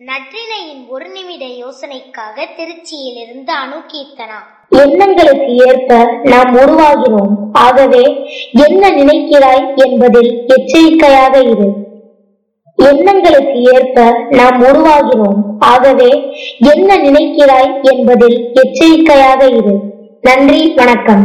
நற்றினையின் ஒரு நிமிட யோசனைக்காக திருச்சியிலிருந்து அணுகீர்த்தனா எண்ணங்களுக்கு ஏற்ப நாம் உருவாகிறோம் ஆகவே என்ன நினைக்கிறாய் என்பதில் எச்சரிக்கையாக இரு. எண்ணங்களுக்கு ஏற்ப நாம் உருவாகிறோம் ஆகவே என்ன நினைக்கிறாய் என்பதில் எச்சரிக்கையாக இரு. நன்றி வணக்கம்.